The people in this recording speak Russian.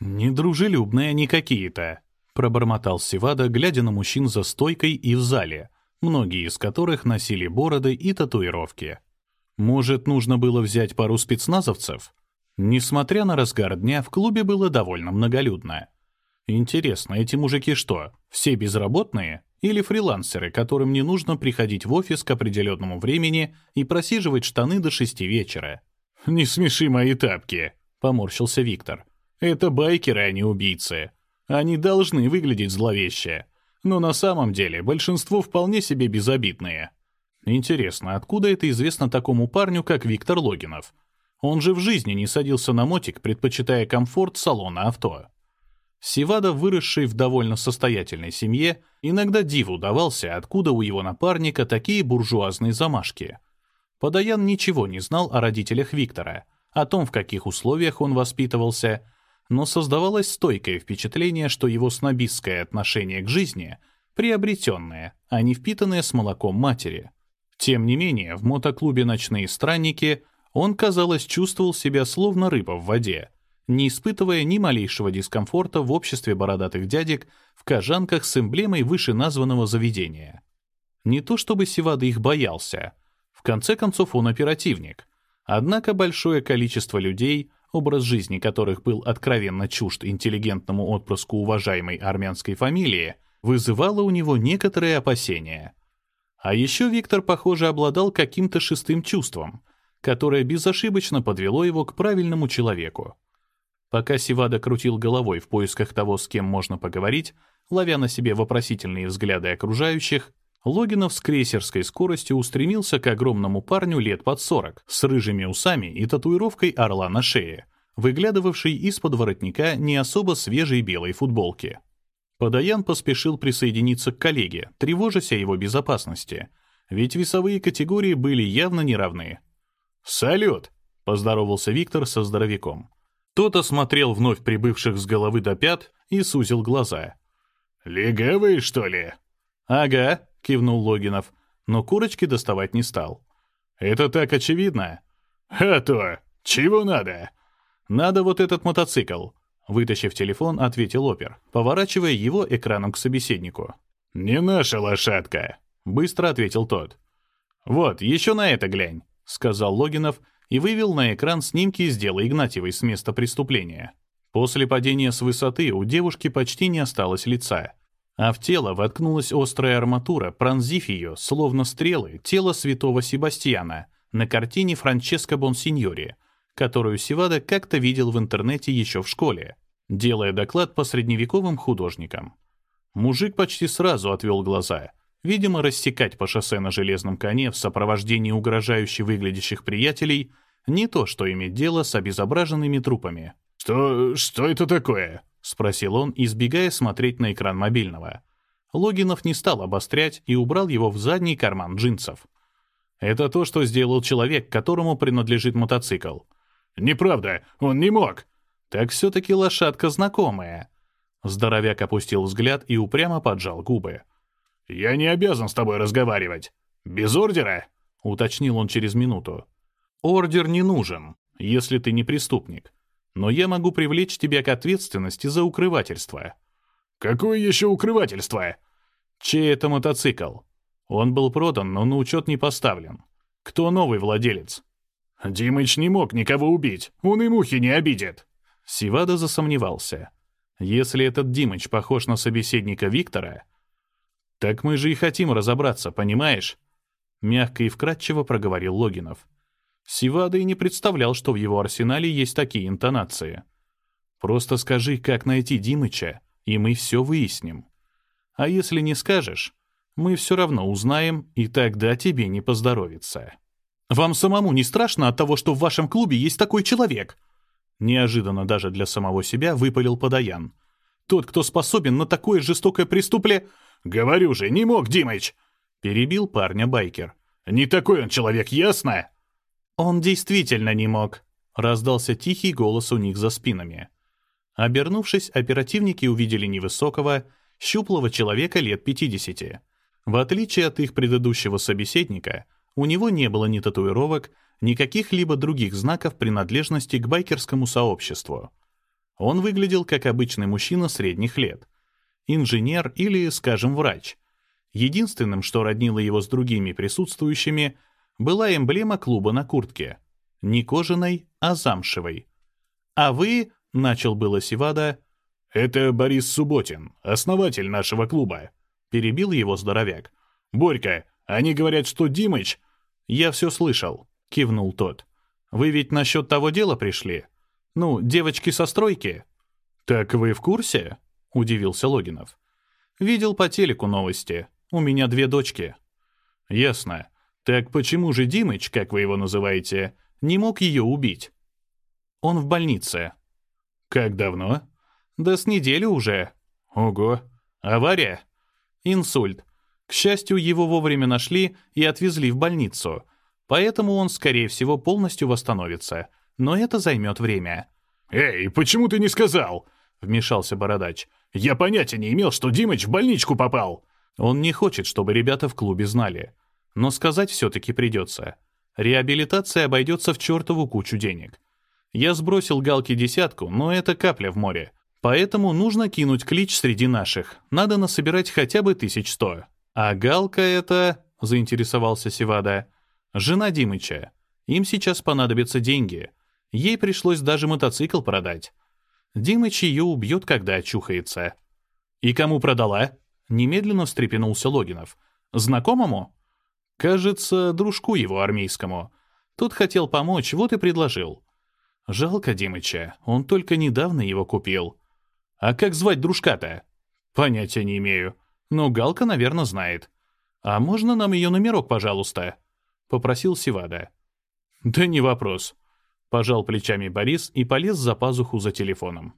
«Недружелюбные они какие-то», — пробормотал Севада, глядя на мужчин за стойкой и в зале, многие из которых носили бороды и татуировки. Может, нужно было взять пару спецназовцев? Несмотря на разгар дня, в клубе было довольно многолюдно. Интересно, эти мужики что, все безработные? Или фрилансеры, которым не нужно приходить в офис к определенному времени и просиживать штаны до шести вечера? «Не смеши мои тапки», — поморщился Виктор. «Это байкеры, а не убийцы. Они должны выглядеть зловеще. Но на самом деле большинство вполне себе безобидные. Интересно, откуда это известно такому парню, как Виктор Логинов? Он же в жизни не садился на мотик, предпочитая комфорт салона авто. Сивада, выросший в довольно состоятельной семье, иногда диву давался, откуда у его напарника такие буржуазные замашки. Подаян ничего не знал о родителях Виктора, о том, в каких условиях он воспитывался, но создавалось стойкое впечатление, что его снобистское отношение к жизни приобретенное, а не впитанное с молоком матери. Тем не менее, в мотоклубе «Ночные странники» он, казалось, чувствовал себя словно рыба в воде, не испытывая ни малейшего дискомфорта в обществе бородатых дядек в кожанках с эмблемой вышеназванного заведения. Не то чтобы Севада их боялся. В конце концов, он оперативник. Однако большое количество людей, образ жизни которых был откровенно чужд интеллигентному отпрыску уважаемой армянской фамилии, вызывало у него некоторые опасения. А еще Виктор, похоже, обладал каким-то шестым чувством, которое безошибочно подвело его к правильному человеку. Пока Сивада крутил головой в поисках того, с кем можно поговорить, ловя на себе вопросительные взгляды окружающих, Логинов с крейсерской скоростью устремился к огромному парню лет под сорок, с рыжими усами и татуировкой орла на шее, выглядывавший из-под воротника не особо свежей белой футболки. Подаян поспешил присоединиться к коллеге, тревожась о его безопасности, ведь весовые категории были явно неравны. «Салют!» — поздоровался Виктор со здоровяком. Тот осмотрел вновь прибывших с головы до пят и сузил глаза. «Легавые, что ли?» «Ага», — кивнул Логинов, но курочки доставать не стал. «Это так очевидно». «А то! Чего надо?» «Надо вот этот мотоцикл», — вытащив телефон, ответил опер, поворачивая его экраном к собеседнику. «Не наша лошадка», — быстро ответил тот. «Вот, еще на это глянь», — сказал Логинов и вывел на экран снимки из дела Игнатьевой с места преступления. После падения с высоты у девушки почти не осталось лица, а в тело воткнулась острая арматура, пронзив ее, словно стрелы, тело святого Себастьяна на картине Франческо Бонсиньори, которую Севада как-то видел в интернете еще в школе, делая доклад по средневековым художникам. Мужик почти сразу отвел глаза. Видимо, рассекать по шоссе на железном коне в сопровождении угрожающе выглядящих приятелей не то, что иметь дело с обезображенными трупами. «Что... что это такое?» — спросил он, избегая смотреть на экран мобильного. Логинов не стал обострять и убрал его в задний карман джинсов. «Это то, что сделал человек, которому принадлежит мотоцикл». «Неправда, он не мог». «Так все-таки лошадка знакомая». Здоровяк опустил взгляд и упрямо поджал губы. «Я не обязан с тобой разговаривать. Без ордера?» — уточнил он через минуту. «Ордер не нужен, если ты не преступник. Но я могу привлечь тебя к ответственности за укрывательство». «Какое еще укрывательство?» «Чей это мотоцикл? Он был продан, но на учет не поставлен. Кто новый владелец?» «Димыч не мог никого убить. Он и мухи не обидит». Сивада засомневался. «Если этот Димыч похож на собеседника Виктора, «Так мы же и хотим разобраться, понимаешь?» Мягко и вкратчиво проговорил Логинов. Сивада и не представлял, что в его арсенале есть такие интонации. «Просто скажи, как найти Димыча, и мы все выясним. А если не скажешь, мы все равно узнаем, и тогда тебе не поздоровится». «Вам самому не страшно от того, что в вашем клубе есть такой человек?» Неожиданно даже для самого себя выпалил Подаян. «Тот, кто способен на такое жестокое преступление...» «Говорю же, не мог, Димыч!» — перебил парня байкер. «Не такой он человек, ясно?» «Он действительно не мог», — раздался тихий голос у них за спинами. Обернувшись, оперативники увидели невысокого, щуплого человека лет 50. В отличие от их предыдущего собеседника, у него не было ни татуировок, ни каких-либо других знаков принадлежности к байкерскому сообществу. Он выглядел как обычный мужчина средних лет. Инженер или, скажем, врач. Единственным, что роднило его с другими присутствующими, была эмблема клуба на куртке. Не кожаной, а замшевой. «А вы...» — начал было Сивада. «Это Борис Субботин, основатель нашего клуба», — перебил его здоровяк. «Борька, они говорят, что Димыч...» «Я все слышал», — кивнул тот. «Вы ведь насчет того дела пришли? Ну, девочки со стройки?» «Так вы в курсе?» — удивился Логинов. «Видел по телеку новости. У меня две дочки». «Ясно. Так почему же Димыч, как вы его называете, не мог ее убить?» «Он в больнице». «Как давно?» «Да с недели уже». «Ого. Авария?» «Инсульт. К счастью, его вовремя нашли и отвезли в больницу, поэтому он, скорее всего, полностью восстановится. Но это займет время». «Эй, почему ты не сказал?» — вмешался Бородач. «Я понятия не имел, что Димыч в больничку попал». Он не хочет, чтобы ребята в клубе знали. Но сказать все-таки придется. Реабилитация обойдется в чертову кучу денег. Я сбросил галки десятку, но это капля в море. Поэтому нужно кинуть клич среди наших. Надо насобирать хотя бы тысяч сто. «А Галка это...» — заинтересовался Севада. «Жена Димыча. Им сейчас понадобятся деньги. Ей пришлось даже мотоцикл продать. Димыч ее убьет, когда очухается». «И кому продала?» — немедленно встрепенулся Логинов. «Знакомому?» «Кажется, дружку его армейскому. Тот хотел помочь, вот и предложил». «Жалко Димыча, он только недавно его купил». «А как звать дружка-то?» «Понятия не имею». Но Галка, наверное, знает. А можно нам ее номерок, пожалуйста?» — попросил Сивада. «Да не вопрос». Пожал плечами Борис и полез за пазуху за телефоном.